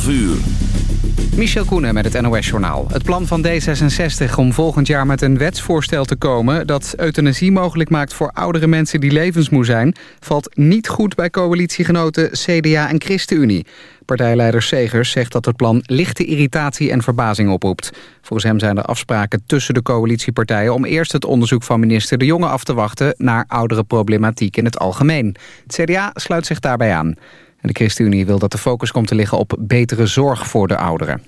12 uur. Michel Koenen met het NOS-journaal. Het plan van D66 om volgend jaar met een wetsvoorstel te komen... dat euthanasie mogelijk maakt voor oudere mensen die levensmoe zijn... valt niet goed bij coalitiegenoten CDA en ChristenUnie. Partijleider Segers zegt dat het plan lichte irritatie en verbazing oproept. Volgens hem zijn er afspraken tussen de coalitiepartijen... om eerst het onderzoek van minister De Jonge af te wachten... naar oudere problematiek in het algemeen. Het CDA sluit zich daarbij aan. En de ChristenUnie wil dat de focus komt te liggen op betere zorg voor de ouderen.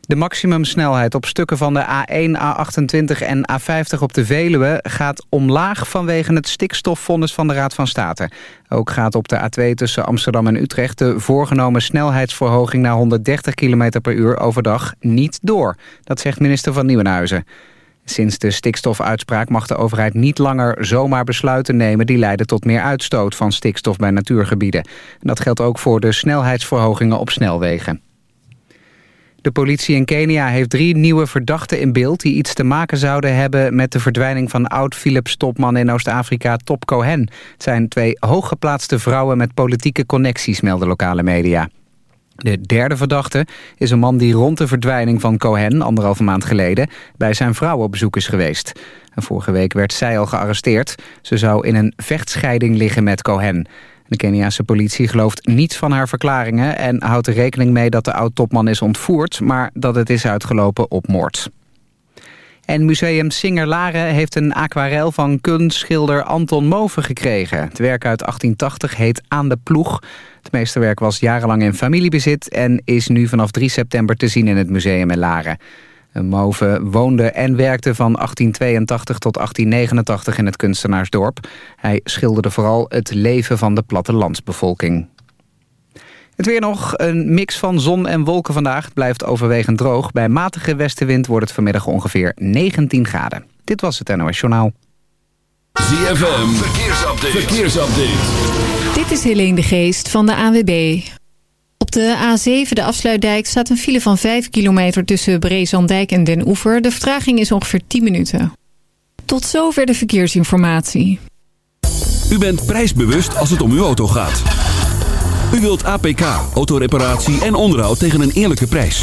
De maximumsnelheid op stukken van de A1, A28 en A50 op de Veluwe gaat omlaag vanwege het stikstofvonnis van de Raad van State. Ook gaat op de A2 tussen Amsterdam en Utrecht de voorgenomen snelheidsverhoging naar 130 km per uur overdag niet door. Dat zegt minister van Nieuwenhuizen. Sinds de stikstofuitspraak mag de overheid niet langer zomaar besluiten nemen... die leiden tot meer uitstoot van stikstof bij natuurgebieden. Dat geldt ook voor de snelheidsverhogingen op snelwegen. De politie in Kenia heeft drie nieuwe verdachten in beeld... die iets te maken zouden hebben met de verdwijning van oud-Philips-topman in Oost-Afrika Top Cohen. Het zijn twee hooggeplaatste vrouwen met politieke connecties, melden lokale media. De derde verdachte is een man die rond de verdwijning van Cohen... anderhalve maand geleden bij zijn vrouw op bezoek is geweest. Vorige week werd zij al gearresteerd. Ze zou in een vechtscheiding liggen met Cohen. De Keniaanse politie gelooft niets van haar verklaringen... en houdt er rekening mee dat de oud-topman is ontvoerd... maar dat het is uitgelopen op moord. En museum Singer-Laren heeft een aquarel van kunstschilder Anton Moven gekregen. Het werk uit 1880 heet Aan de Ploeg. Het meesterwerk was jarenlang in familiebezit... en is nu vanaf 3 september te zien in het museum in Laren. Move woonde en werkte van 1882 tot 1889 in het kunstenaarsdorp. Hij schilderde vooral het leven van de plattelandsbevolking. Het weer nog, een mix van zon en wolken vandaag. Het blijft overwegend droog. Bij matige westenwind wordt het vanmiddag ongeveer 19 graden. Dit was het NOS Journaal. ZFM, verkeersupdate. verkeersupdate. Dit is Helene de Geest van de AWB. Op de A7, de afsluitdijk, staat een file van 5 kilometer tussen Brezandijk en Den Oever. De vertraging is ongeveer 10 minuten. Tot zover de verkeersinformatie. U bent prijsbewust als het om uw auto gaat. U wilt APK, autoreparatie en onderhoud tegen een eerlijke prijs.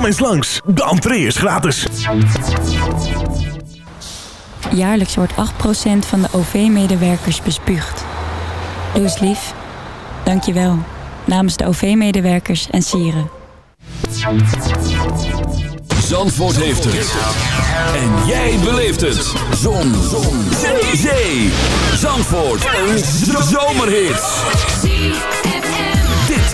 Kom eens langs, de entree is gratis. Jaarlijks wordt 8% van de OV-medewerkers bespuugd. Doe eens lief. Dank je wel. Namens de OV-medewerkers en sieren. Zandvoort heeft het. En jij beleeft het. Zon. Zon. Zee. Zee. Zandvoort. Een zomerhit.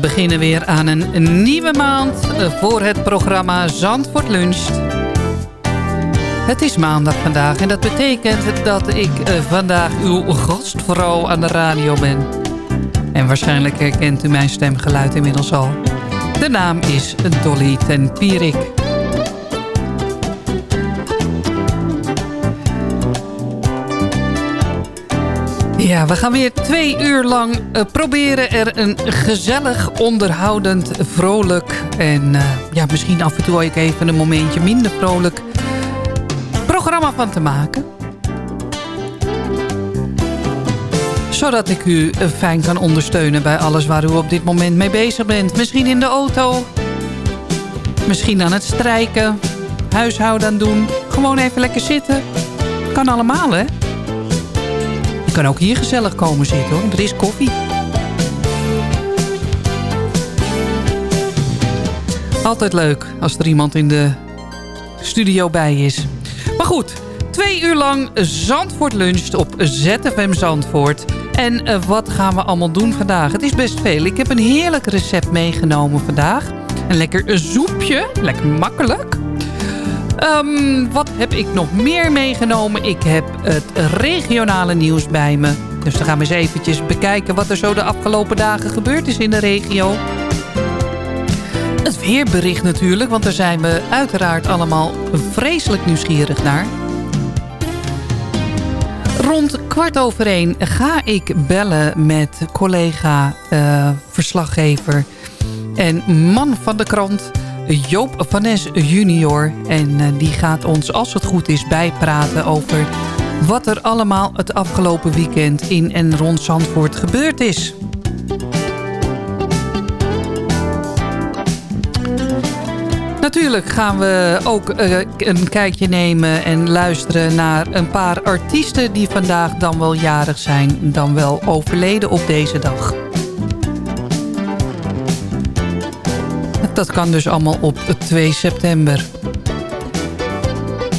We beginnen weer aan een nieuwe maand eh, voor het programma Zandvoort Luncht. Het is maandag vandaag en dat betekent dat ik eh, vandaag uw gastvrouw aan de radio ben. En waarschijnlijk herkent u mijn stemgeluid inmiddels al. De naam is Dolly ten Pierik. Ja, we gaan weer twee uur lang uh, proberen er een gezellig, onderhoudend, vrolijk... en uh, ja, misschien af en toe ook even een momentje minder vrolijk... programma van te maken. Zodat ik u uh, fijn kan ondersteunen bij alles waar u op dit moment mee bezig bent. Misschien in de auto, misschien aan het strijken, huishouden aan doen. Gewoon even lekker zitten. Kan allemaal, hè? Je kan ook hier gezellig komen zitten hoor. Er is koffie. Altijd leuk als er iemand in de studio bij is. Maar goed, twee uur lang Zandvoort luncht op ZFM Zandvoort. En uh, wat gaan we allemaal doen vandaag? Het is best veel. Ik heb een heerlijk recept meegenomen vandaag. Een lekker soepje. Lekker makkelijk. Um, wat heb ik nog meer meegenomen? Ik heb het regionale nieuws bij me. Dus dan gaan we eens eventjes bekijken wat er zo de afgelopen dagen gebeurd is in de regio. Het weerbericht natuurlijk, want daar zijn we uiteraard allemaal vreselijk nieuwsgierig naar. Rond kwart over één ga ik bellen met collega uh, verslaggever en man van de krant... Joop van Nes junior. En uh, die gaat ons, als het goed is, bijpraten over wat er allemaal het afgelopen weekend in en rond Zandvoort gebeurd is. Natuurlijk gaan we ook uh, een kijkje nemen en luisteren naar een paar artiesten... die vandaag dan wel jarig zijn, dan wel overleden op deze dag. Dat kan dus allemaal op 2 september.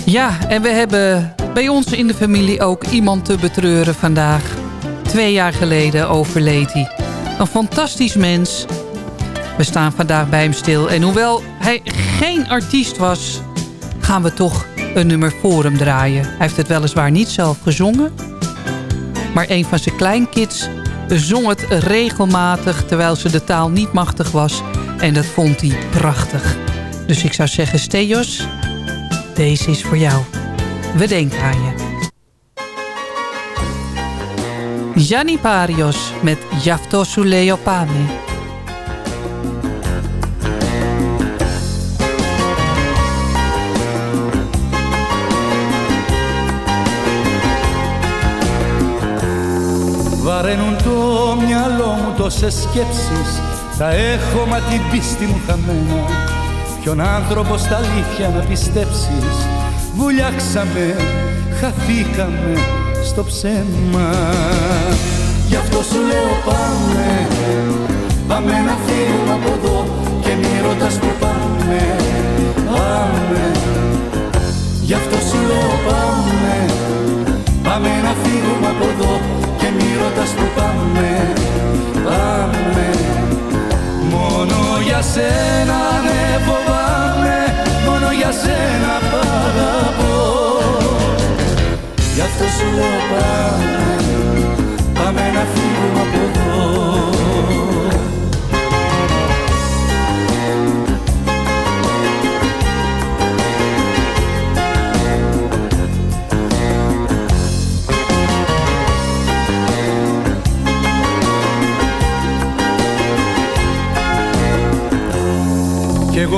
Ja, en we hebben bij ons in de familie ook iemand te betreuren vandaag. Twee jaar geleden overleed hij. Een fantastisch mens. We staan vandaag bij hem stil. En hoewel hij geen artiest was, gaan we toch een nummer voor hem draaien. Hij heeft het weliswaar niet zelf gezongen. Maar een van zijn kleinkids zong het regelmatig terwijl ze de taal niet machtig was. En dat vond hij prachtig. Dus ik zou zeggen, Steos, deze is voor jou. We denken aan je. Gianni Parios met Jaftosu Leopame. Βαραίνουν το μυαλό μου τόσες σκέψεις Θα έχω μα την πίστη μου χαμένα Ποιον άνθρωπο στα αλήθεια να πιστέψεις; Βουλιάξαμε, χαθήκαμε στο ψέμα. Γι' αυτό σου λέω πάμε. Πάμε να φύγουμε από εδώ Και μη ρωτάς που πάμε. Πάμε. Γι' αυτό σου λέω πάμε. Πάμε να φύγουμε από εδώ Και μη ρωτάς που πάμε. Πάμε Μόνο για σένα ναι φοβάμαι Μόνο για σένα παραπώ Γι' αυτό σου λέω πάμε Πάμε να φύγουμε από εδώ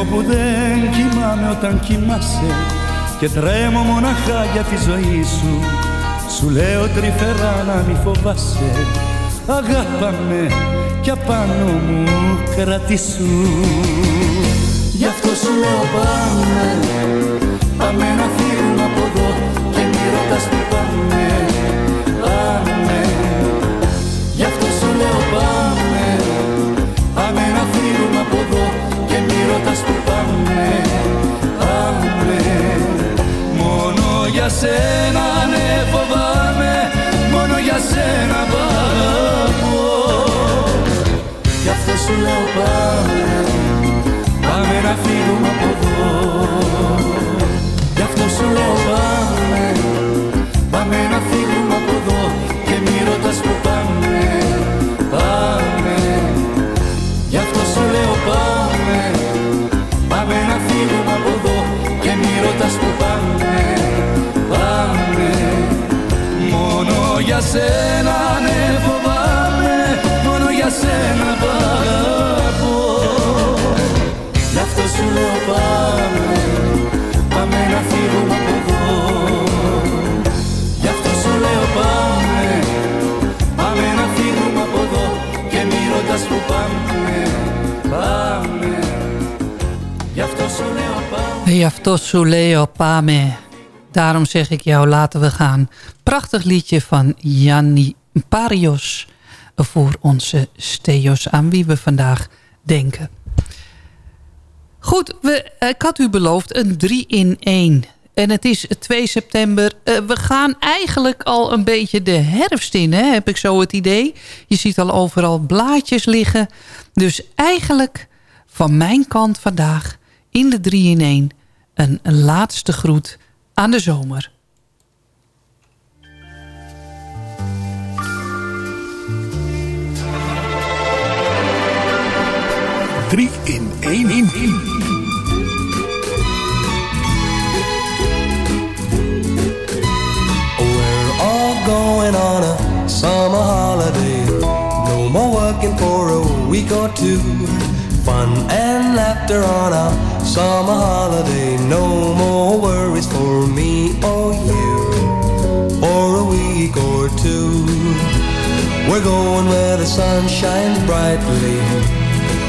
εγώ που δεν κοιμάμαι όταν κοιμάσαι. Και τρέμω μοναχά για τη ζωή σου. Σου λέω τρυφερά να μη φοβάσαι. Αγάπαμε κι απάνω μου κρατήσου Γι' αυτό σου λέω πάμε. Πάμε να φύγουμε από εδώ Και μη ρωτάς που πάμε Πάμε σένα ναι φοβάμαι Μόνο για σένα παραπώ Γι' αυτό αυτό σου λέω πάμε Πάμε να φύγουμε από εδώ. Γι' αυτό σου λέω πάμε Πάμε να φύγουμε από εδώ. Και μη ρωτάς που πάμε Πάμε. Γι' αυτό σου λέω πάμε Πάμε να φύγουμε από εδώ. Και μη ρωτάς που πάμε Πάμε για σένα ναι φοβάμαι. Μόνο για σένα παραπώ. Γι' αυτό σου λέω πάμε. Πάμε να φύγουμε από εδώ. Γι' αυτό σου λέω πάμε. Πάμε να φύγουμε από εδώ. Και μη ρωτάς που πάμε. Πάμε. Γι' αυτό σου λέω πάμε. Hey, αυτό su leo pame. Daarom zeg ik jou, laten we gaan. Prachtig liedje van Janni Parios. Voor onze steos aan wie we vandaag denken. Goed, we, ik had u beloofd een 3 in 1. En het is 2 september. Eh, we gaan eigenlijk al een beetje de herfst in, hè? heb ik zo het idee. Je ziet al overal blaadjes liggen. Dus eigenlijk van mijn kant vandaag in de 3 in 1 een, een laatste groet aan de zomer. Drie in één in. We're all going on a summer holiday. No more working for a week or two. Fun and laughter on a summer holiday. No more worries for me or you. For a week or two. We're going where the sun shines brightly.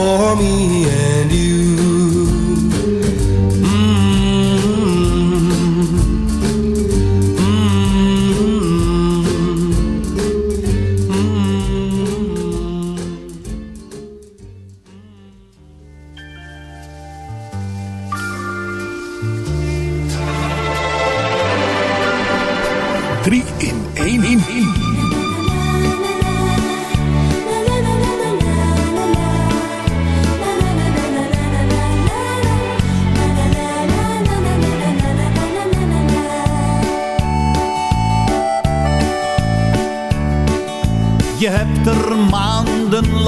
for me and you.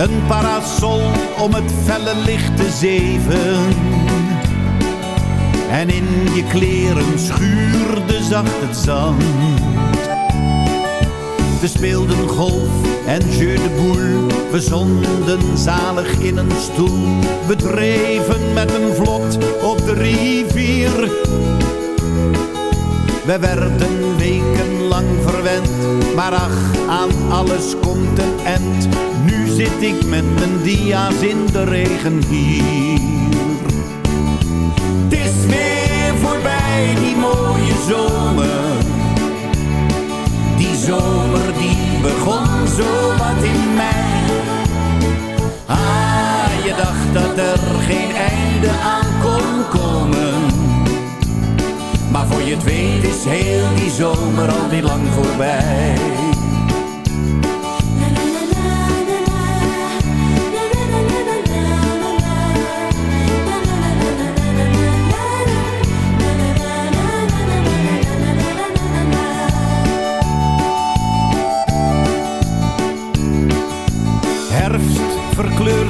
een parasol om het felle licht te zeven. En in je kleren schuurde zacht het zand. We speelden golf en jeu de boule. We zonden zalig in een stoel. We dreven met een vlot op de rivier. We werden wekenlang verwend. Maar ach, aan alles komt een end. Zit ik met mijn dia's in de regen hier. Het is weer voorbij, die mooie zomer. Die zomer die begon zo wat in mei. Ah, je dacht dat er geen einde aan kon komen. Maar voor je het weet is heel die zomer alweer lang voorbij.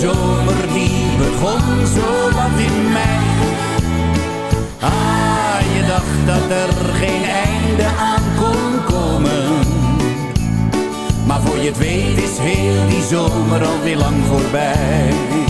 Zomer die begon zo wat in mei. Ah, je dacht dat er geen einde aan kon komen. Maar voor je het weet is heel die zomer alweer lang voorbij.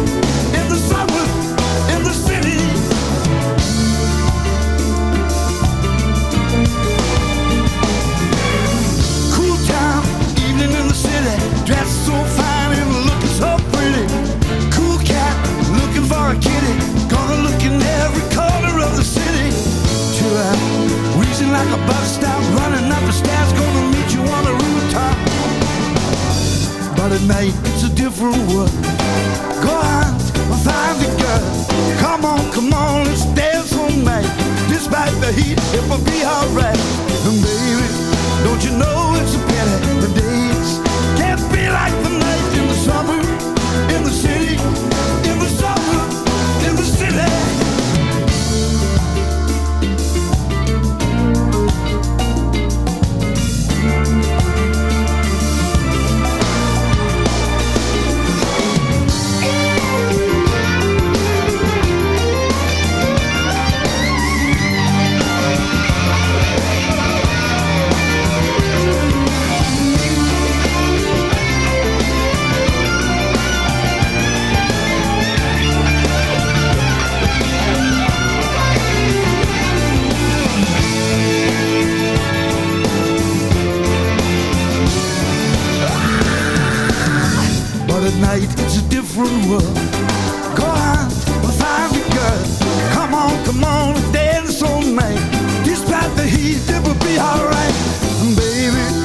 But at night it's a different world. Go out and find the girl. Come on, come on, let's dance all night. Despite the heat, it will be alright. And baby, don't you know it's a pity the days can't be like the night in the summer, Tonight it's a different world. Go on, we'll find a girl. Come on, come on, dance all night. Despite the heat, it will be alright. Baby,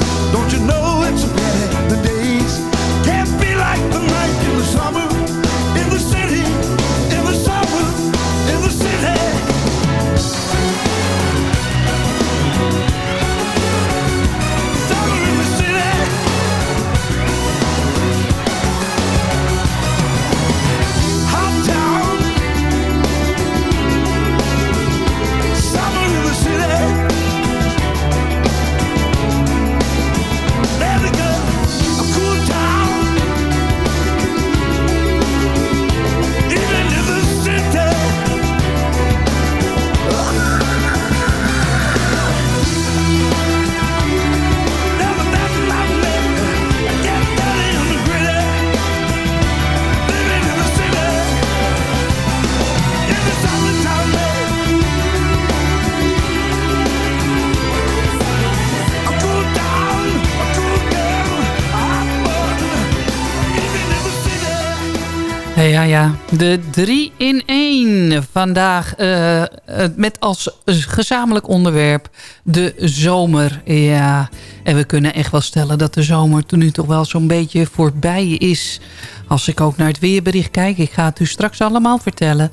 Ja, ja, de 3 in 1 vandaag eh, eh, met als gezamenlijk onderwerp de zomer. Ja, en we kunnen echt wel stellen dat de zomer toen nu toch wel zo'n beetje voorbij is. Als ik ook naar het weerbericht kijk, ik ga het u straks allemaal vertellen.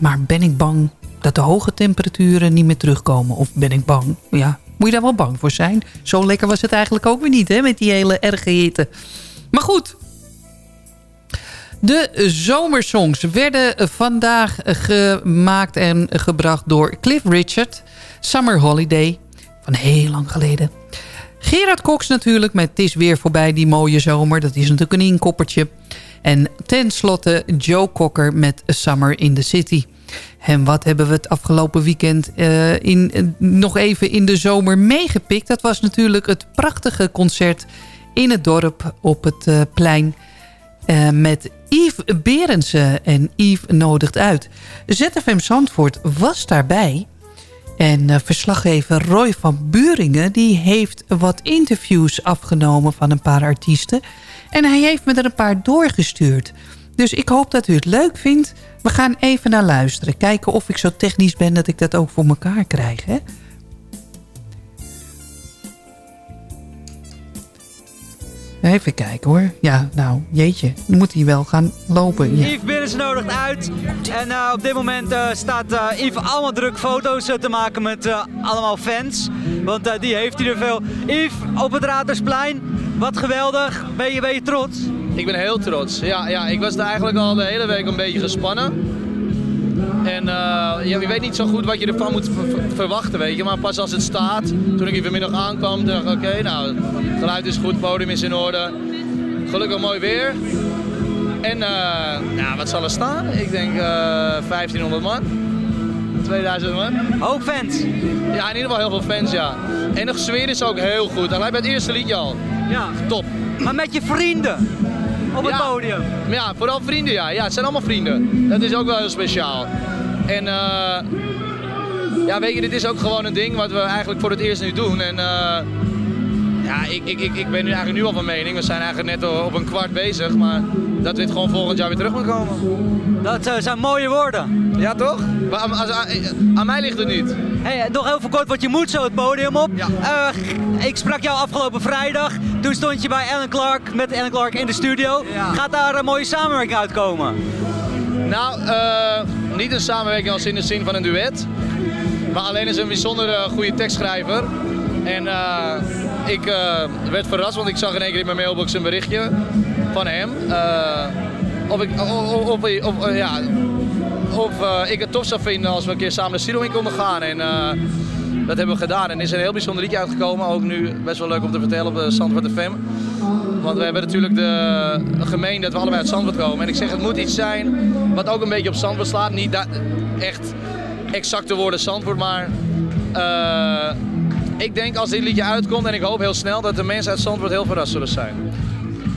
Maar ben ik bang dat de hoge temperaturen niet meer terugkomen? Of ben ik bang? Ja, moet je daar wel bang voor zijn? Zo lekker was het eigenlijk ook weer niet, hè, met die hele erge hitte. Maar goed, de zomersongs werden vandaag gemaakt en gebracht door Cliff Richard. Summer Holiday, van heel lang geleden. Gerard Cox natuurlijk met Het is weer voorbij die mooie zomer. Dat is natuurlijk een inkoppertje. En tenslotte Joe Cocker met Summer in the City. En wat hebben we het afgelopen weekend eh, in, eh, nog even in de zomer meegepikt? Dat was natuurlijk het prachtige concert in het dorp op het eh, plein... Met Yves Berendsen. En Yves nodigt uit. ZFM Zandvoort was daarbij. En eh, verslaggever Roy van Buringen... die heeft wat interviews afgenomen van een paar artiesten. En hij heeft me er een paar doorgestuurd. Dus ik hoop dat u het leuk vindt. We gaan even naar luisteren. Kijken of ik zo technisch ben dat ik dat ook voor elkaar krijg. Hè? Even kijken hoor. Ja, nou, jeetje. Dan moet hij wel gaan lopen. Ja. Yves Binnens nodigt uit. En eh, op dit moment eh, staat eh, Yves allemaal druk foto's te maken met eh, allemaal fans. Want die heeft hij er veel. Yves, op het Raadhuisplein. Wat geweldig. Ben je, ben je trots? Ik ben heel trots. Ja, ja, ik was er eigenlijk al de hele week een beetje gespannen. En eh, ja, je weet niet zo goed wat je ervan moet ver- ver- verwachten, weet je. Maar pas als het staat, toen ik hier vanmiddag aankwam, dacht ik, oké, nou, het geluid is goed, podium is in orde. Gelukkig mooi weer. En eh, ja, wat zal er staan? Ik denk eh 1500 man. 2000 man. Hoop fans. Ja, in ieder geval heel veel fans, ja. En de sfeer is ook heel goed. Gelijk bij het eerste liedje al. Ja. Top. Maar met je vrienden op het Ja. podium. Ja, vooral vrienden, ja. Ja, het zijn allemaal vrienden. Dat is ook wel heel speciaal. En eh, ja, weet je, dit is ook gewoon een ding wat we eigenlijk voor het eerst nu doen. En eh, ja, ik, ik, ik, ik ben nu eigenlijk nu al van mening. We zijn eigenlijk net op een kwart bezig, maar dat dit gewoon volgend jaar weer terug moet komen. Dat eh, zijn mooie woorden. Ja, toch? Maar aan- aan- aan mij ligt het niet. Hey, nog heel kort, want je moet zo het podium op. Eh, ik sprak jou afgelopen vrijdag. Toen stond je bij Ellen Clark, met Ellen Clark in de studio. Gaat daar een mooie samenwerking uitkomen? Nou, eh, niet een samenwerking als in de zin van een duet. Maar alleen is een bijzonder eh, goede tekstschrijver. En ik werd verrast, want ik zag in één keer in mijn mailbox een berichtje van hem. of ik, of, of, of, ja, of eh, ik het tof zou vinden als we een keer samen de studio in konden gaan. En eh, dat hebben we gedaan. En er is een heel bijzonder liedje uitgekomen. Ook nu best wel leuk om te vertellen op de Zandvoort FM. Want we hebben natuurlijk de gemeen dat we allebei uit Zandvoort komen. En ik zeg, het moet iets zijn wat ook een beetje op Zandvoort slaat. Niet echt exacte woorden Zandvoort, maar... eh, ik denk als dit liedje uitkomt, en ik hoop heel snel, dat de mensen uit Zandvoort heel verrast zullen zijn.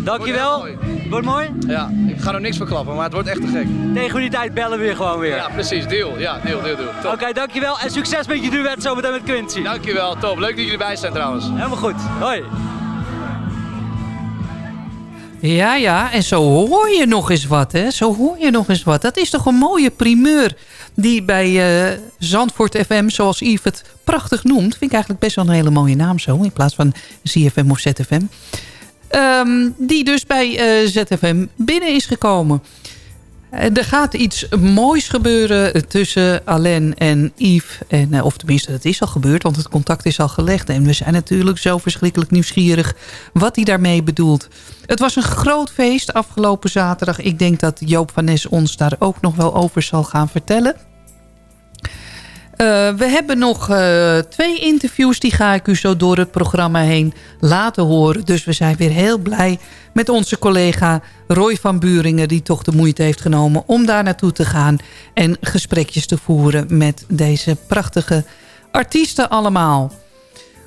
Dankjewel. Wordt mooi? Ja, ik ga nog niks verklappen, maar het wordt echt te gek. Tegen die tijd bellen we weer gewoon weer. Ja, precies. Deal. Ja, deal, deal, deal. Oké, dankjewel en succes met je duet zometeen met Quincy. Dankjewel, top. Leuk dat jullie erbij zijn trouwens. Helemaal goed. Hoi. Ja, ja, en zo hoor je nog eens wat, hè? Zo hoor je nog eens wat. Dat is toch een mooie primeur die bij uh, Zandvoort FM, zoals Yves het prachtig noemt... vind ik eigenlijk best wel een hele mooie naam zo, in plaats van ZFM of ZFM. Um, die dus bij uh, ZFM binnen is gekomen. Er gaat iets moois gebeuren tussen Alain en Yves. En, of tenminste, dat is al gebeurd, want het contact is al gelegd. En we zijn natuurlijk zo verschrikkelijk nieuwsgierig wat hij daarmee bedoelt. Het was een groot feest afgelopen zaterdag. Ik denk dat Joop van Nes ons daar ook nog wel over zal gaan vertellen. Uh, we hebben nog uh, twee interviews. Die ga ik u zo door het programma heen laten horen. Dus we zijn weer heel blij met onze collega Roy van Buringen... die toch de moeite heeft genomen om daar naartoe te gaan... en gesprekjes te voeren met deze prachtige artiesten allemaal.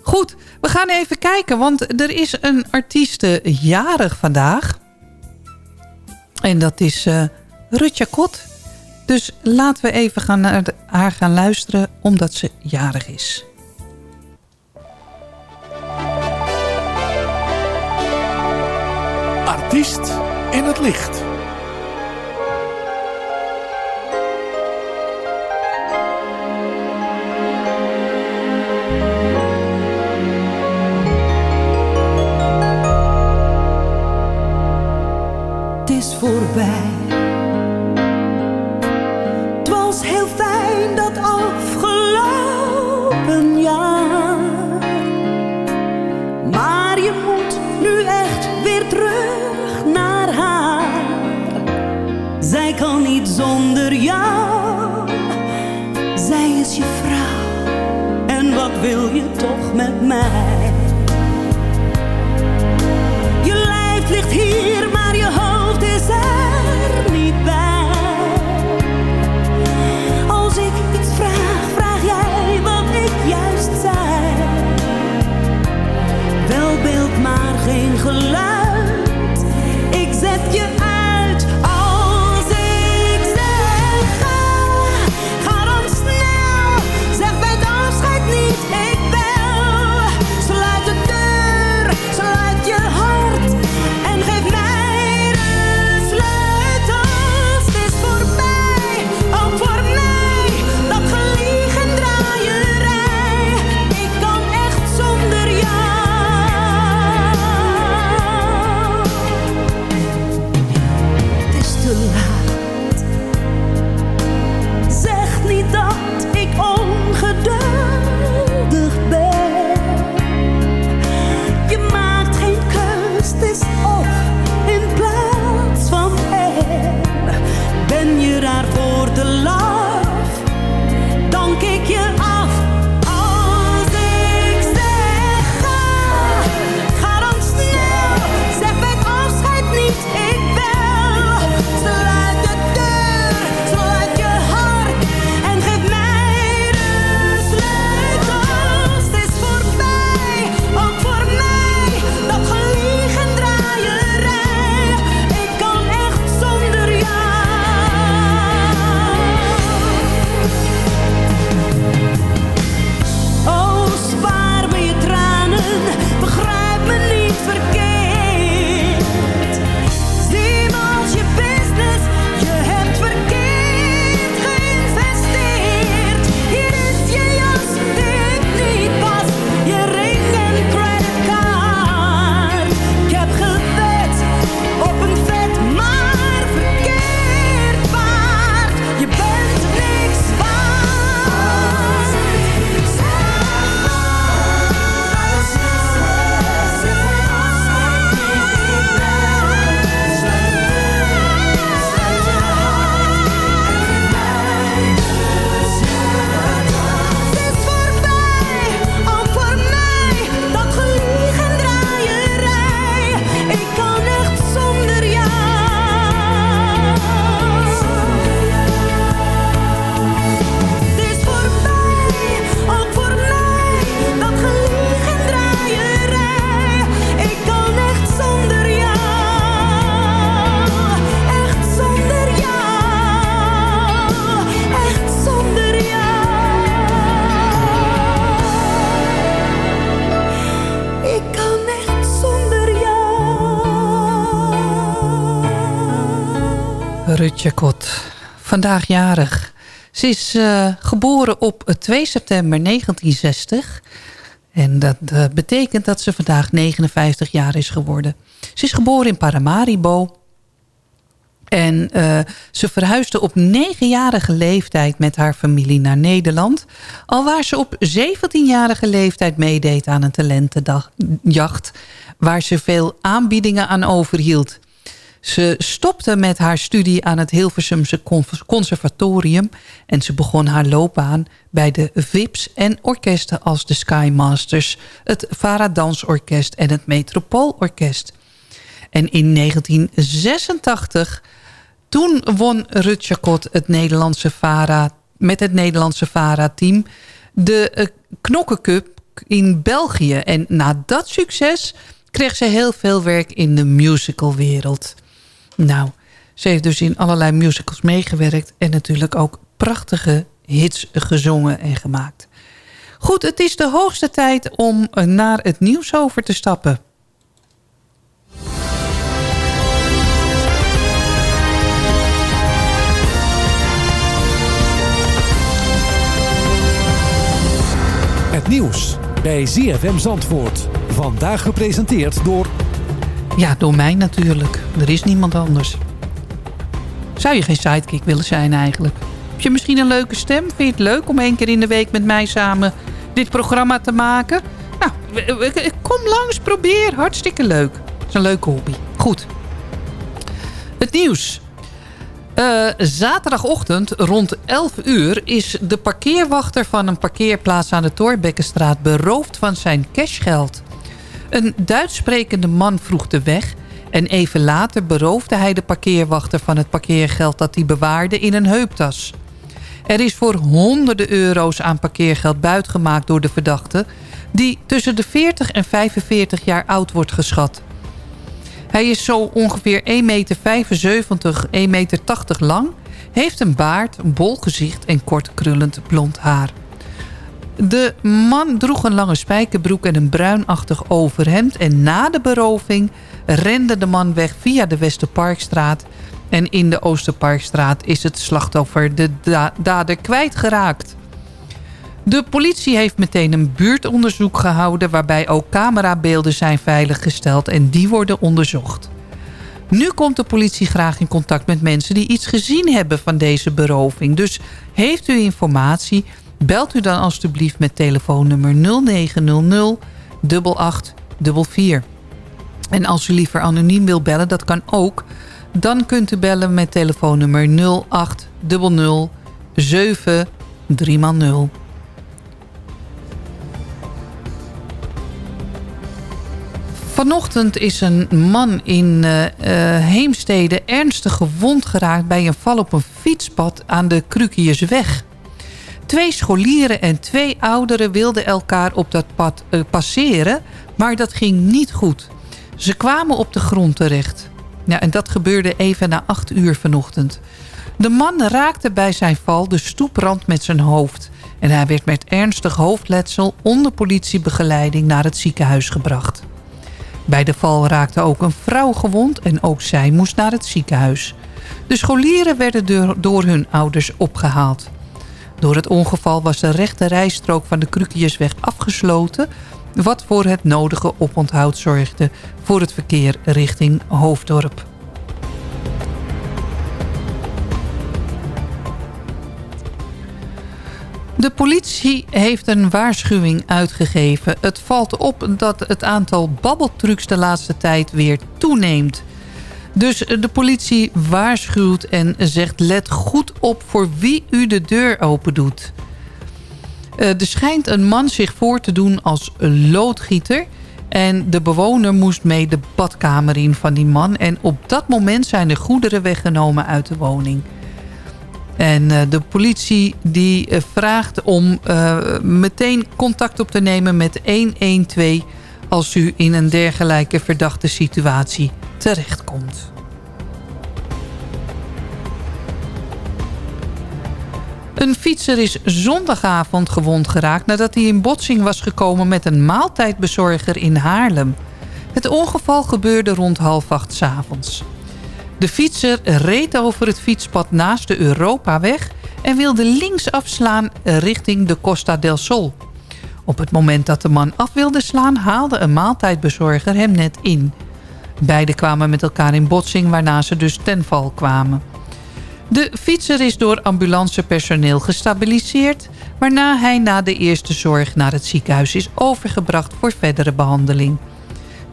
Goed, we gaan even kijken, want er is een artieste jarig vandaag. En dat is uh, Rutja Kot... Dus laten we even gaan naar haar gaan luisteren omdat ze jarig is. Artiest in het licht. Het is voorbij Kot. Vandaag jarig. Ze is uh, geboren op 2 september 1960. En dat uh, betekent dat ze vandaag 59 jaar is geworden. Ze is geboren in Paramaribo. En uh, ze verhuisde op negenjarige leeftijd met haar familie naar Nederland. Alwaar ze op 17-jarige leeftijd meedeed aan een talentenjacht... waar ze veel aanbiedingen aan overhield. Ze stopte met haar studie aan het Hilversumse Conservatorium... en ze begon haar loopbaan bij de VIPS en orkesten als de Skymasters... het Vara Dansorkest en het Metropoolorkest. En in 1986, toen won Rut Jacot het Nederlandse Vara... met het Nederlandse Vara-team de uh, Knokkencup in België. En na dat succes kreeg ze heel veel werk in de musicalwereld... Nou, ze heeft dus in allerlei musicals meegewerkt... en natuurlijk ook prachtige hits gezongen en gemaakt. Goed, het is de hoogste tijd om naar het nieuws over te stappen. Het nieuws bij ZFM Zandvoort. Vandaag gepresenteerd door ja, door mij natuurlijk. Er is niemand anders. Zou je geen sidekick willen zijn eigenlijk? Heb je misschien een leuke stem? Vind je het leuk om één keer in de week met mij samen dit programma te maken? Nou, kom langs, probeer. Hartstikke leuk. Het is een leuke hobby. Goed. Het nieuws. Uh, zaterdagochtend rond 11 uur is de parkeerwachter van een parkeerplaats aan de Torbekkenstraat beroofd van zijn cashgeld. Een Duits sprekende man vroeg de weg... en even later beroofde hij de parkeerwachter van het parkeergeld... dat hij bewaarde in een heuptas. Er is voor honderden euro's aan parkeergeld buitgemaakt door de verdachte... die tussen de 40 en 45 jaar oud wordt geschat. Hij is zo ongeveer 1,75 meter, 1,80 meter lang... heeft een baard, een bol gezicht en kort krullend blond haar... De man droeg een lange spijkerbroek en een bruinachtig overhemd. En na de beroving rende de man weg via de Westerparkstraat. En in de Oosterparkstraat is het slachtoffer de da dader kwijtgeraakt. De politie heeft meteen een buurtonderzoek gehouden... waarbij ook camerabeelden zijn veiliggesteld en die worden onderzocht. Nu komt de politie graag in contact met mensen die iets gezien hebben van deze beroving. Dus heeft u informatie Belt u dan alstublieft met telefoonnummer 0900 8844. En als u liever anoniem wil bellen, dat kan ook. Dan kunt u bellen met telefoonnummer 0800 73 Vanochtend is een man in uh, Heemstede ernstig gewond geraakt... bij een val op een fietspad aan de Krukiersweg. Twee scholieren en twee ouderen wilden elkaar op dat pad uh, passeren... maar dat ging niet goed. Ze kwamen op de grond terecht. Ja, en dat gebeurde even na acht uur vanochtend. De man raakte bij zijn val de stoeprand met zijn hoofd... en hij werd met ernstig hoofdletsel onder politiebegeleiding naar het ziekenhuis gebracht. Bij de val raakte ook een vrouw gewond en ook zij moest naar het ziekenhuis. De scholieren werden door hun ouders opgehaald. Door het ongeval was de rechte rijstrook van de Krukiersweg afgesloten... wat voor het nodige oponthoud zorgde voor het verkeer richting Hoofddorp. De politie heeft een waarschuwing uitgegeven. Het valt op dat het aantal babbeltrucs de laatste tijd weer toeneemt. Dus de politie waarschuwt en zegt let goed op voor wie u de deur open doet. Uh, er schijnt een man zich voor te doen als loodgieter... En de bewoner moest mee de badkamer in van die man. En op dat moment zijn de goederen weggenomen uit de woning. En uh, de politie die vraagt om meteen contact op te nemen met 112... als u in een dergelijke verdachte situatie terechtkomt. Een fietser is zondagavond gewond geraakt... nadat hij in botsing was gekomen met een maaltijdbezorger in Haarlem. Het ongeval gebeurde rond half acht s avonds. De fietser reed over het fietspad naast de Europaweg... en wilde links afslaan richting de Costa del Sol. Op het moment dat de man af wilde slaan... haalde een maaltijdbezorger hem net in. Beiden kwamen met elkaar in botsing... waarna ze dus ten val kwamen. De fietser is door ambulancepersoneel gestabiliseerd... waarna hij na de eerste zorg naar het ziekenhuis is overgebracht voor verdere behandeling.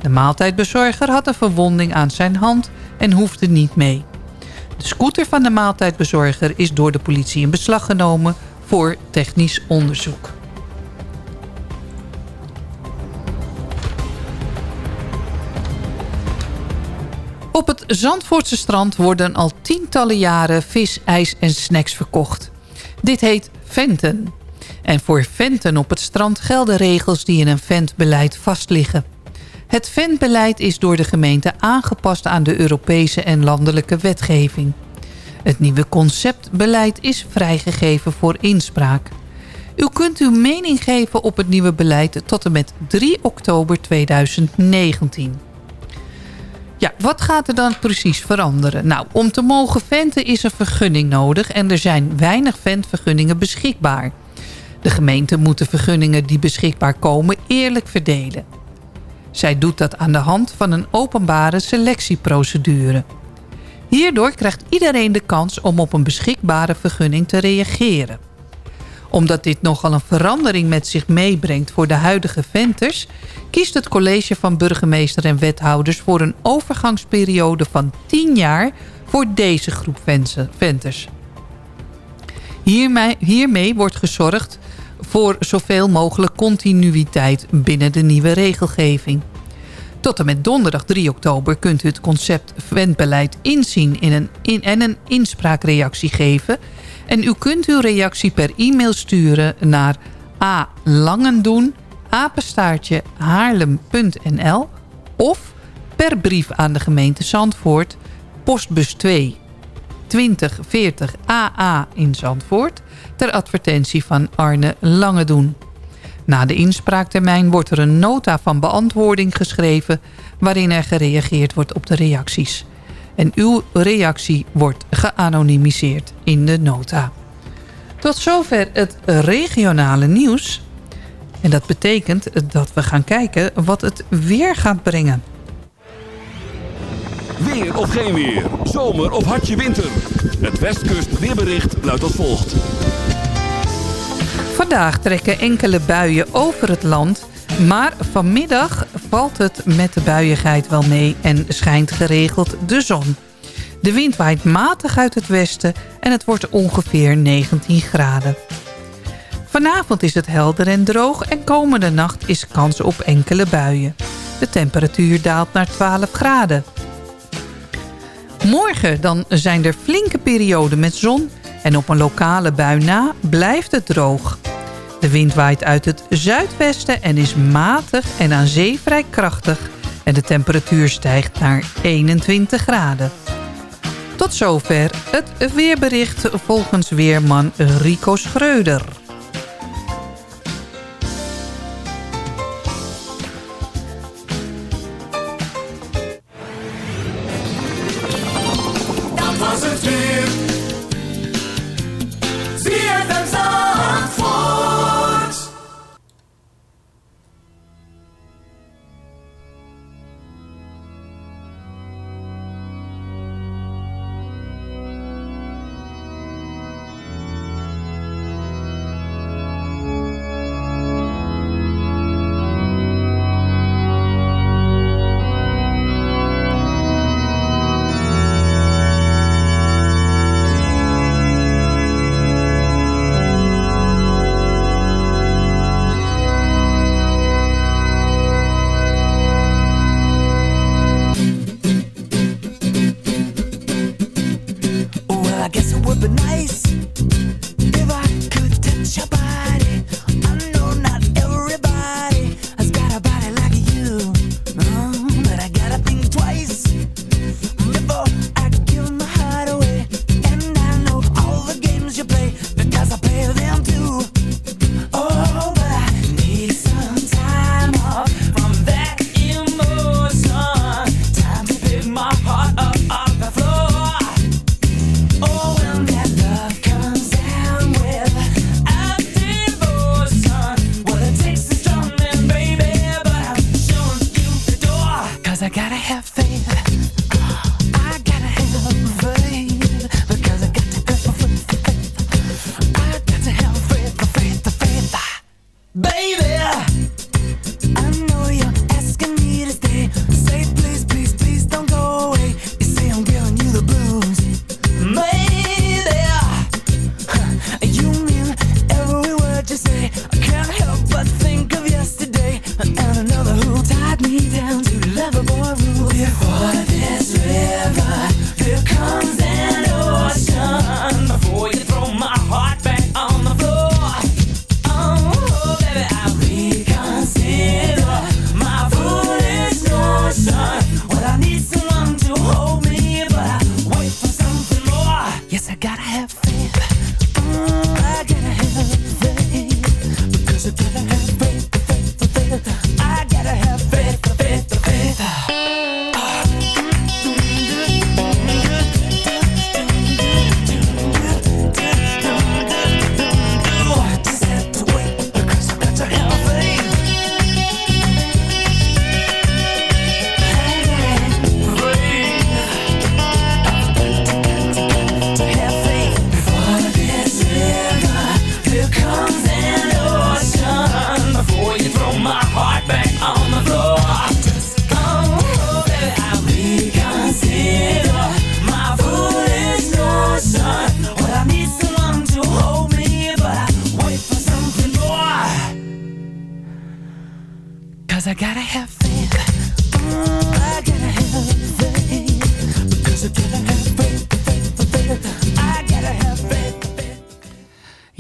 De maaltijdbezorger had een verwonding aan zijn hand en hoefde niet mee. De scooter van de maaltijdbezorger is door de politie in beslag genomen voor technisch onderzoek. Op het Zandvoortse strand worden al tientallen jaren vis, ijs en snacks verkocht. Dit heet venten. En voor venten op het strand gelden regels die in een ventbeleid vastliggen. Het ventbeleid is door de gemeente aangepast aan de Europese en landelijke wetgeving. Het nieuwe conceptbeleid is vrijgegeven voor inspraak. U kunt uw mening geven op het nieuwe beleid tot en met 3 oktober 2019. Wat gaat er dan precies veranderen? Nou, om te mogen venten is een vergunning nodig... en er zijn weinig ventvergunningen beschikbaar. De gemeente moet de vergunningen die beschikbaar komen eerlijk verdelen. Zij doet dat aan de hand van een openbare selectieprocedure. Hierdoor krijgt iedereen de kans om op een beschikbare vergunning te reageren. Omdat dit nogal een verandering met zich meebrengt voor de huidige venters... kiest het college van burgemeester en wethouders voor een overgangsperiode van 10 jaar voor deze groep venters. Hiermee, wordt gezorgd voor zoveel mogelijk continuïteit binnen de nieuwe regelgeving. Tot en met donderdag 3 oktober kunt u het concept ventbeleid inzien in een en een inspraakreactie geven. En u kunt uw reactie per e-mail sturen naar a langendoen haarlem.nl of per brief aan de gemeente Zandvoort, postbus 2 2040 AA in Zandvoort ter advertentie van Arne Langedoen. Na de inspraaktermijn wordt er een nota van beantwoording geschreven... waarin er gereageerd wordt op de reacties. En uw reactie wordt geanonimiseerd in de nota. Tot zover het regionale nieuws. En dat betekent dat we gaan kijken wat het weer gaat brengen. Weer of geen weer. Zomer of hartje winter. Het Westkust weerbericht luidt als volgt. Vandaag trekken enkele buien over het land... maar vanmiddag valt het met de buiigheid wel mee... en schijnt geregeld de zon. De wind waait matig uit het westen... en het wordt ongeveer 19 graden. Vanavond is het helder en droog... en komende nacht is kans op enkele buien. De temperatuur daalt naar 12 graden. Morgen dan zijn er flinke perioden met zon... en op een lokale bui na blijft het droog. De wind waait uit het zuidwesten en is matig en aan zee vrij krachtig... en de temperatuur stijgt naar 21 graden. Tot zover het weerbericht volgens weerman Rico Schreuder. Dat was het weer.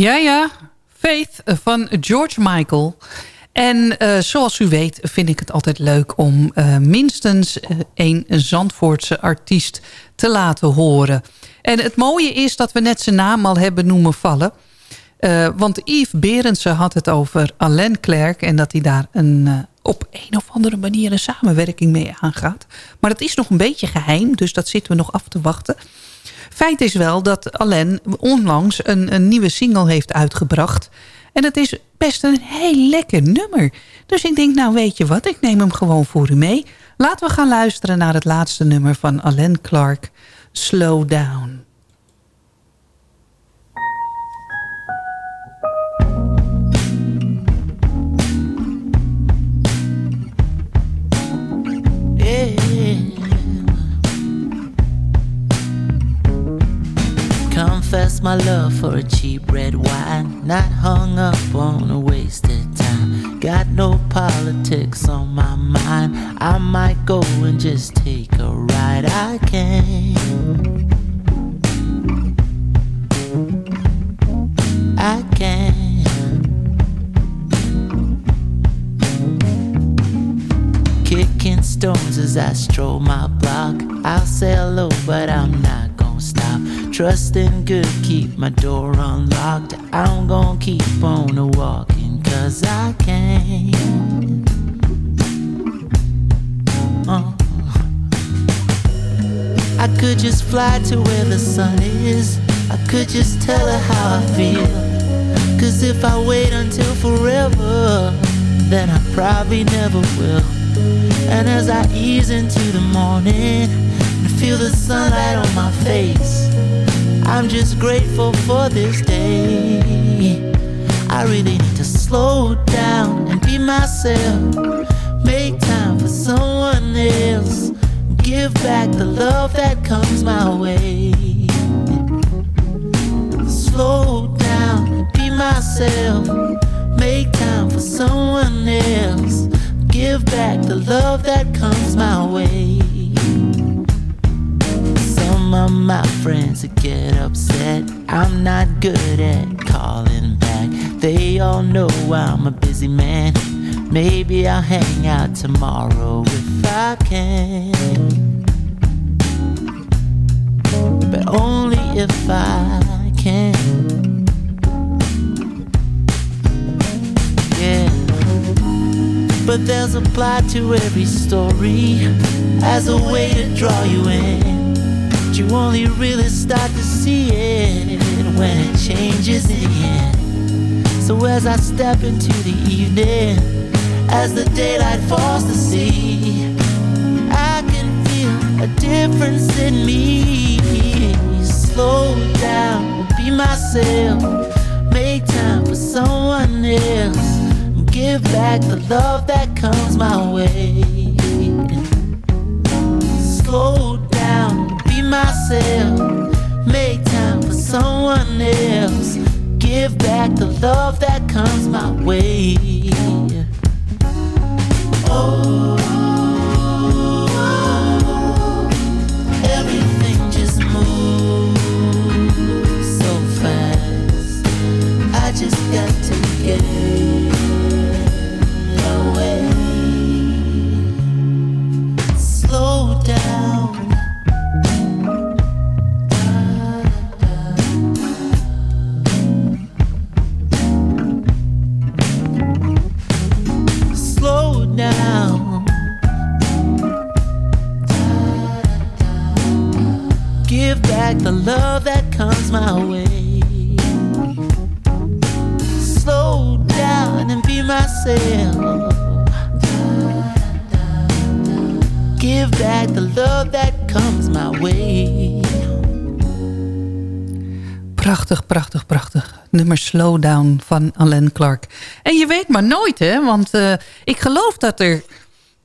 Ja, ja. Faith van George Michael. En eh, zoals u weet vind ik het altijd leuk om eh, minstens eh, één Zandvoortse artiest te laten horen. En het mooie is dat we net zijn naam al hebben noemen vallen. Eh, want Yves Berendsen had het over Alain Klerk... en dat hij daar een, eh, op een of andere manier een samenwerking mee aangaat. Maar dat is nog een beetje geheim, dus dat zitten we nog af te wachten. Feit is wel dat Alain onlangs een, een nieuwe single heeft uitgebracht. En het is best een heel lekker nummer. Dus ik denk, nou weet je wat, ik neem hem gewoon voor u mee. Laten we gaan luisteren naar het laatste nummer van Alain Clark, Slow Down. Confess my love for a cheap red wine. Not hung up on a wasted time. Got no politics on my mind. I might go and just take a ride. I can. I can. Kicking stones as I stroll my block. I'll say hello, but I'm not gonna stop. Trusting good, keep my door unlocked. I'm gonna keep on walking, cause I can. Uh. I could just fly to where the sun is. I could just tell her how I feel. Cause if I wait until forever, then I probably never will. And as I ease into the morning feel the sunlight on my face, I'm just grateful for this day. I really need to slow down and be myself. Make time for someone else. Give back the love that comes my way. Slow down and be myself. Make time for someone else. Give back the love that hang out tomorrow if I can. But only if I can. Yeah. But there's a plot to every story as a way to draw you in. But you only really start to see it when it changes in the end. So as I step into the evening, as the daylight falls to sea, I can feel a difference in me. Slow down, be myself, make time for someone else. Give back the love that comes my way. Slow down, be myself, make time for someone else. Give back the love that comes my way. Love that comes my way. Slow down and be myself. Give back the love that comes my way. Prachtig, prachtig, prachtig. Nummer Slowdown van Alain Clark. En je weet maar nooit, hè? Want uh, ik geloof dat er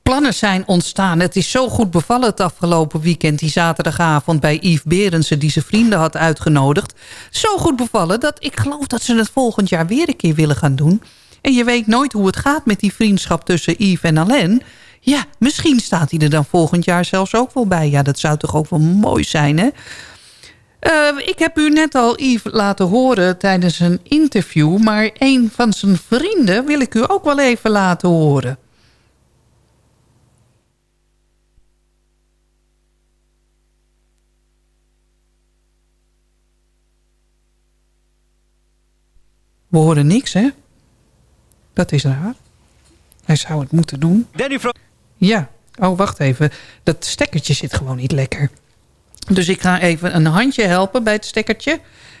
plannen zijn ontstaan. Het is zo goed bevallen het afgelopen weekend... die zaterdagavond bij Yves Berensen... die zijn vrienden had uitgenodigd. Zo goed bevallen dat ik geloof dat ze het volgend jaar... weer een keer willen gaan doen. En je weet nooit hoe het gaat met die vriendschap tussen Yves en Alain... Ja, misschien staat hij er dan volgend jaar zelfs ook wel bij. Ja, dat zou toch ook wel mooi zijn, hè? Uh, ik heb u net al Yves laten horen tijdens een interview... maar een van zijn vrienden wil ik u ook wel even laten horen. We horen niks, hè? Dat is raar. Hij zou het moeten doen. Danny Ja. Oh, wacht even. Dat stekkertje zit gewoon niet lekker. Dus ik ga even een handje helpen bij het stekkertje.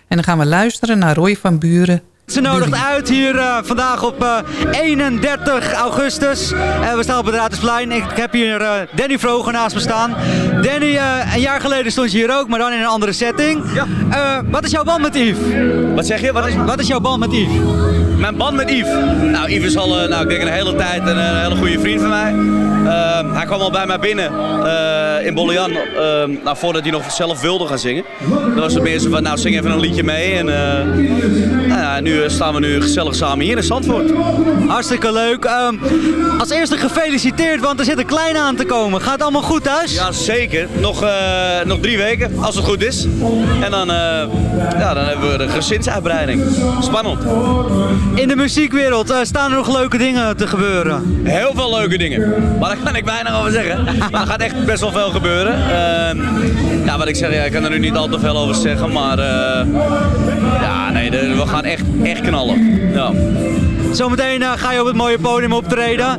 En dan gaan we luisteren naar Roy van Buren. Ze nodigt uit hier uh, vandaag op uh, 31 augustus. En we staan op het Raadhuisplein. Ik heb hier Danny Vroger naast me staan. Danny, een jaar geleden stond je hier ook, maar dan in een andere setting. Ja. wat is jouw band met Yves? Wat zeg je? Wat is, wat is jouw band met Yves? Mijn band met Yves? Nou, Yves is al nou, ik denk een hele tijd een, een hele goede vriend van mij. Uh, hij kwam al bij mij binnen in Bollejan, uh, nou, voordat hij nog zelf wilde gaan zingen. Dan was het meer zo van, nou zing even een liedje mee. En nou, ja, staan we nu gezellig samen hier in Zandvoort. Hartstikke leuk. Um, als eerste gefeliciteerd, want er zit een klein aan te komen. Gaat het allemaal goed thuis? Ja, zeker. Nog, nog drie weken, als het goed is. En dan, ja, dan hebben we de gezinsuitbreiding. Spannend. In de muziekwereld staan er nog leuke dingen te gebeuren? Heel veel leuke dingen. Maar daar kan ik weinig over zeggen. Maar er gaat echt best wel veel gebeuren. Uh, ja, wat ik zeg, ja, ik kan er nu niet al te veel over zeggen. Maar ja, nee, de, we gaan echt, echt knallen. Ja. Zometeen uh, ga je op het mooie podium optreden.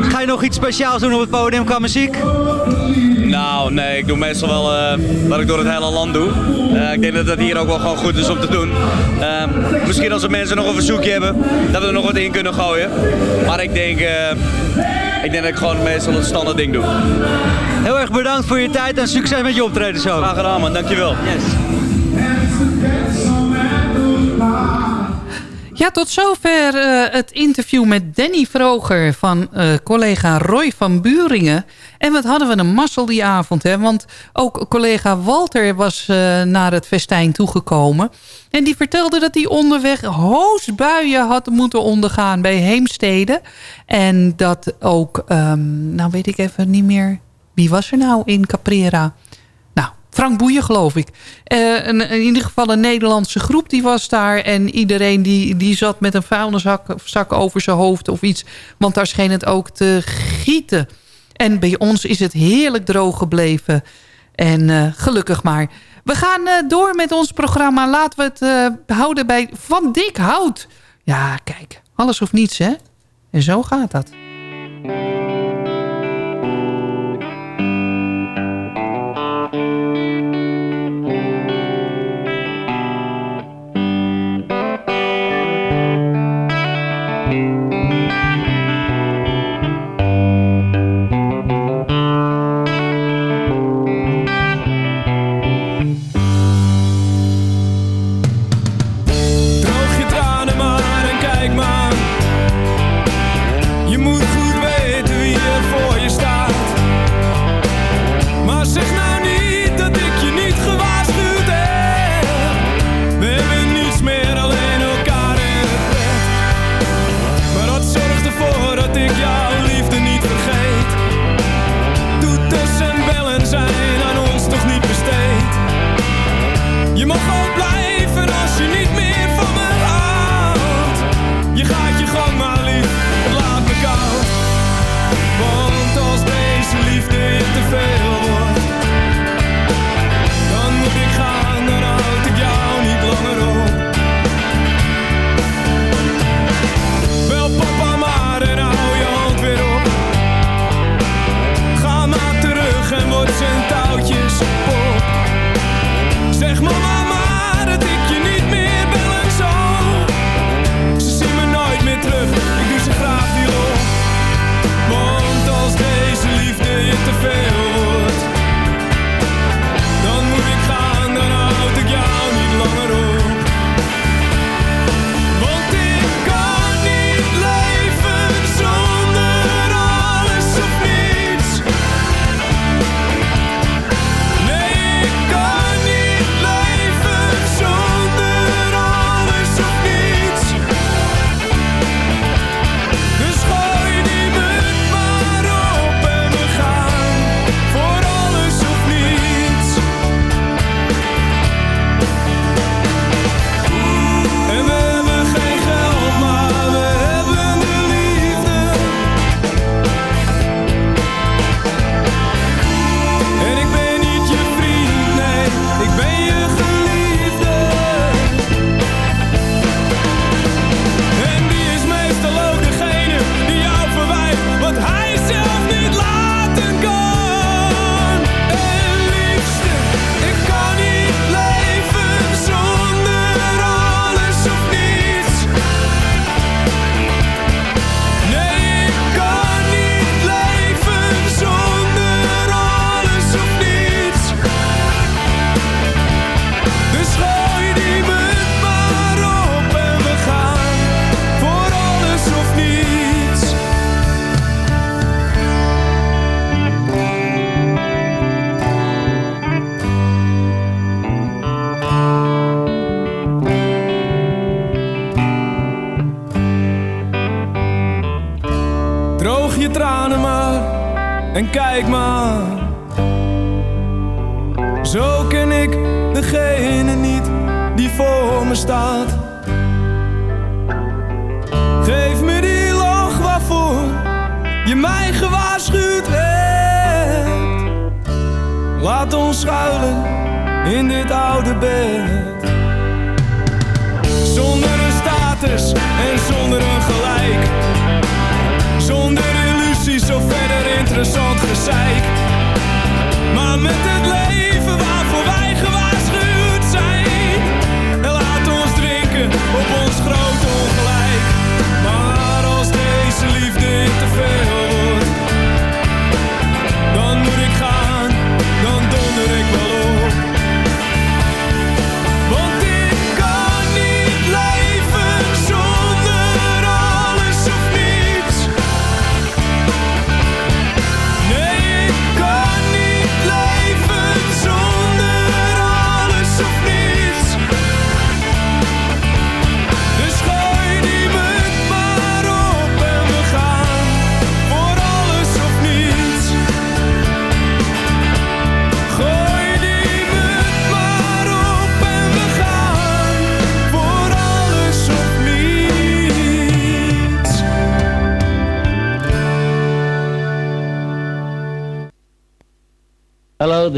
Ga je nog iets speciaals doen op het podium qua muziek? Nou, nee, ik doe meestal wel uh, wat ik door het hele land doe. Uh, ik denk dat dat hier ook wel gewoon goed is om te doen. Uh, misschien als er mensen nog een verzoekje hebben, dat we er nog wat in kunnen gooien. Maar ik denk, ik denk dat ik gewoon meestal het standaard ding doe. Heel erg bedankt voor je tijd en succes met je optreden zo. Graag gedaan man, dankjewel. Yes. Ja, tot zover uh, het interview met Danny Vroger van uh, collega Roy van Buringen. En wat hadden we een mazzel die avond, hè? Want ook collega Walter was uh, naar het festijn toegekomen. En die vertelde dat hij onderweg hoosbuien had moeten ondergaan bij Heemstede. En dat ook, um, nou weet ik even niet meer, wie was er nou in Caprera? Frank Boeien, geloof ik. Uh, een, in ieder geval een Nederlandse groep die was daar. En iedereen die, die zat met een vuilniszak zak over zijn hoofd of iets. Want daar scheen het ook te gieten. En bij ons is het heerlijk droog gebleven. En uh, gelukkig maar. We gaan uh, door met ons programma. Laten we het houden bij Van Dik Hout. Ja, kijk. Alles of niets, hè? En zo gaat dat.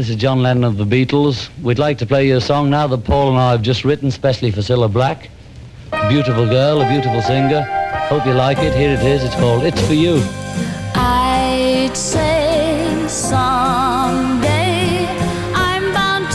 This is John Lennon of the Beatles. We'd like to play you a song now that Paul and I have just written, specially for Cilla Black. A beautiful girl, a beautiful singer. Hope you like it. Here it is. It's called It's For You. I'd say someday I'm bound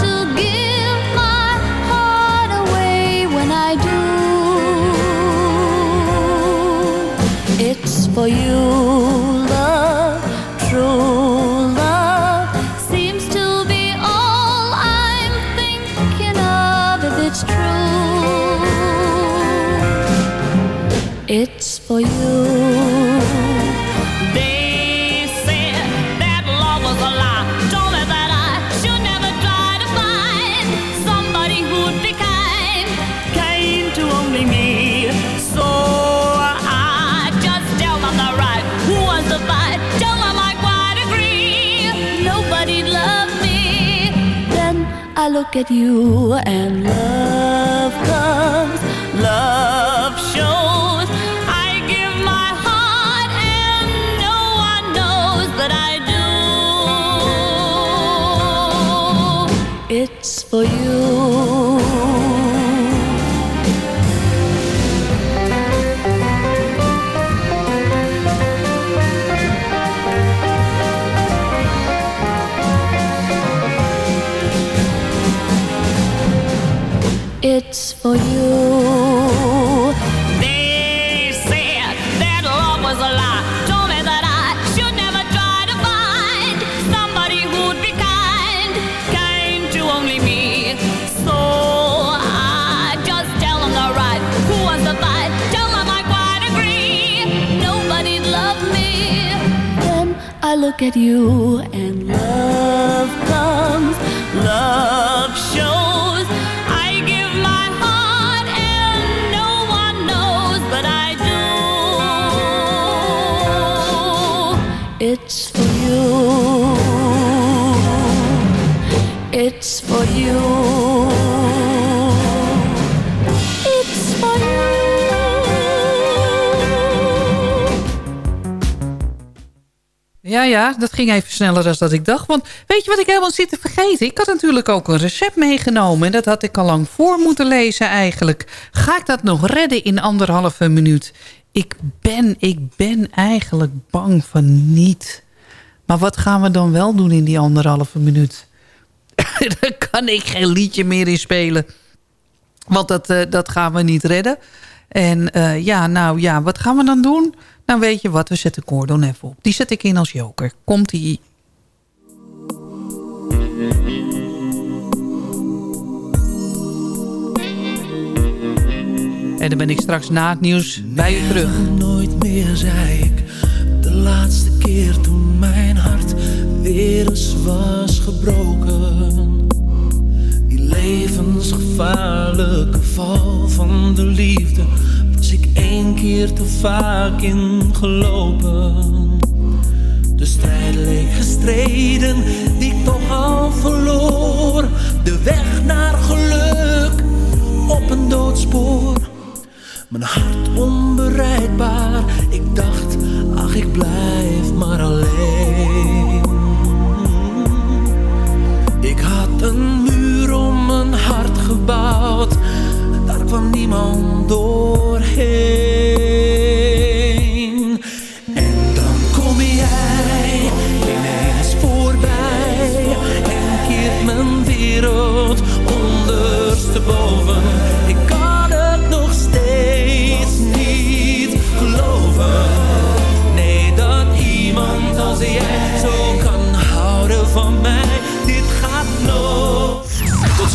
look at you and love comes, love shows. I give my heart and no one knows that I do. It's for you. It's for you. They said that love was a lie. Told me that I should never try to find somebody who'd be kind, kind to only me. So I just tell them the right. Who fight? Tell them I quite agree. Nobody loved me. Then I look at you and love comes, love Ja, dat ging even sneller dan dat ik dacht. Want weet je wat ik helemaal zit te vergeten? Ik had natuurlijk ook een recept meegenomen. En dat had ik al lang voor moeten lezen eigenlijk. Ga ik dat nog redden in anderhalve minuut? Ik ben, ik ben eigenlijk bang van niet. Maar wat gaan we dan wel doen in die anderhalve minuut? Daar kan ik geen liedje meer in spelen. Want dat, eh, dat gaan we niet redden. En eh, ja, nou ja, wat gaan we dan doen? Nou weet je wat, we zetten Cordon even op. Die zet ik in als joker. Komt ie. En dan ben ik straks na het nieuws bij u terug. Nooit meer zei ik de laatste keer toen mijn hart weer eens was gebroken. Levensgevaarlijke val van de liefde was ik één keer te vaak ingelopen. De strijd leek gestreden, die ik toch al verloor. De weg naar geluk op een doodspoor. Mijn hart onbereikbaar, ik dacht, ach ik blijf maar alleen. Ik had een muur hart gebouwd, daar kwam niemand doorheen.